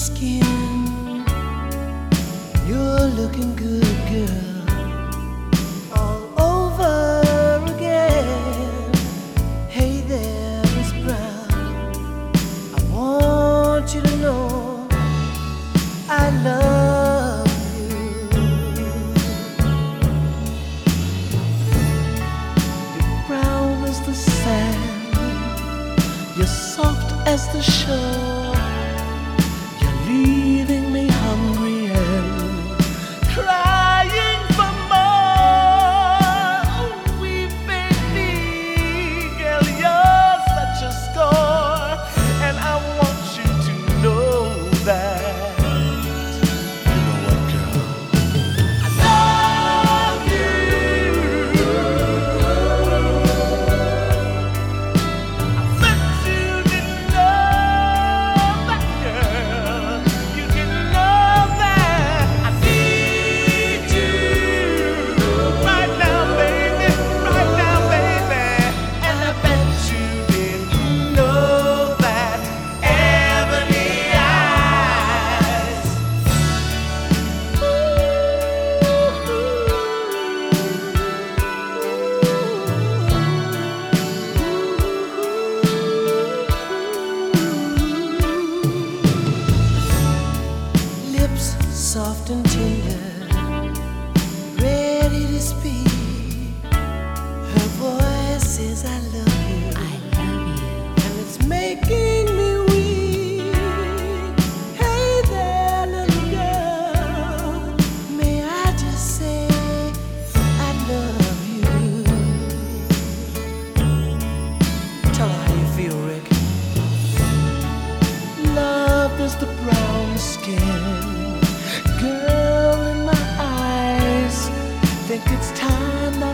skin. You're looking good, girl. All over again. Hey there, Miss Brown. I want you to know I love you. You're brown as the sand. You're soft as the shore. think it's time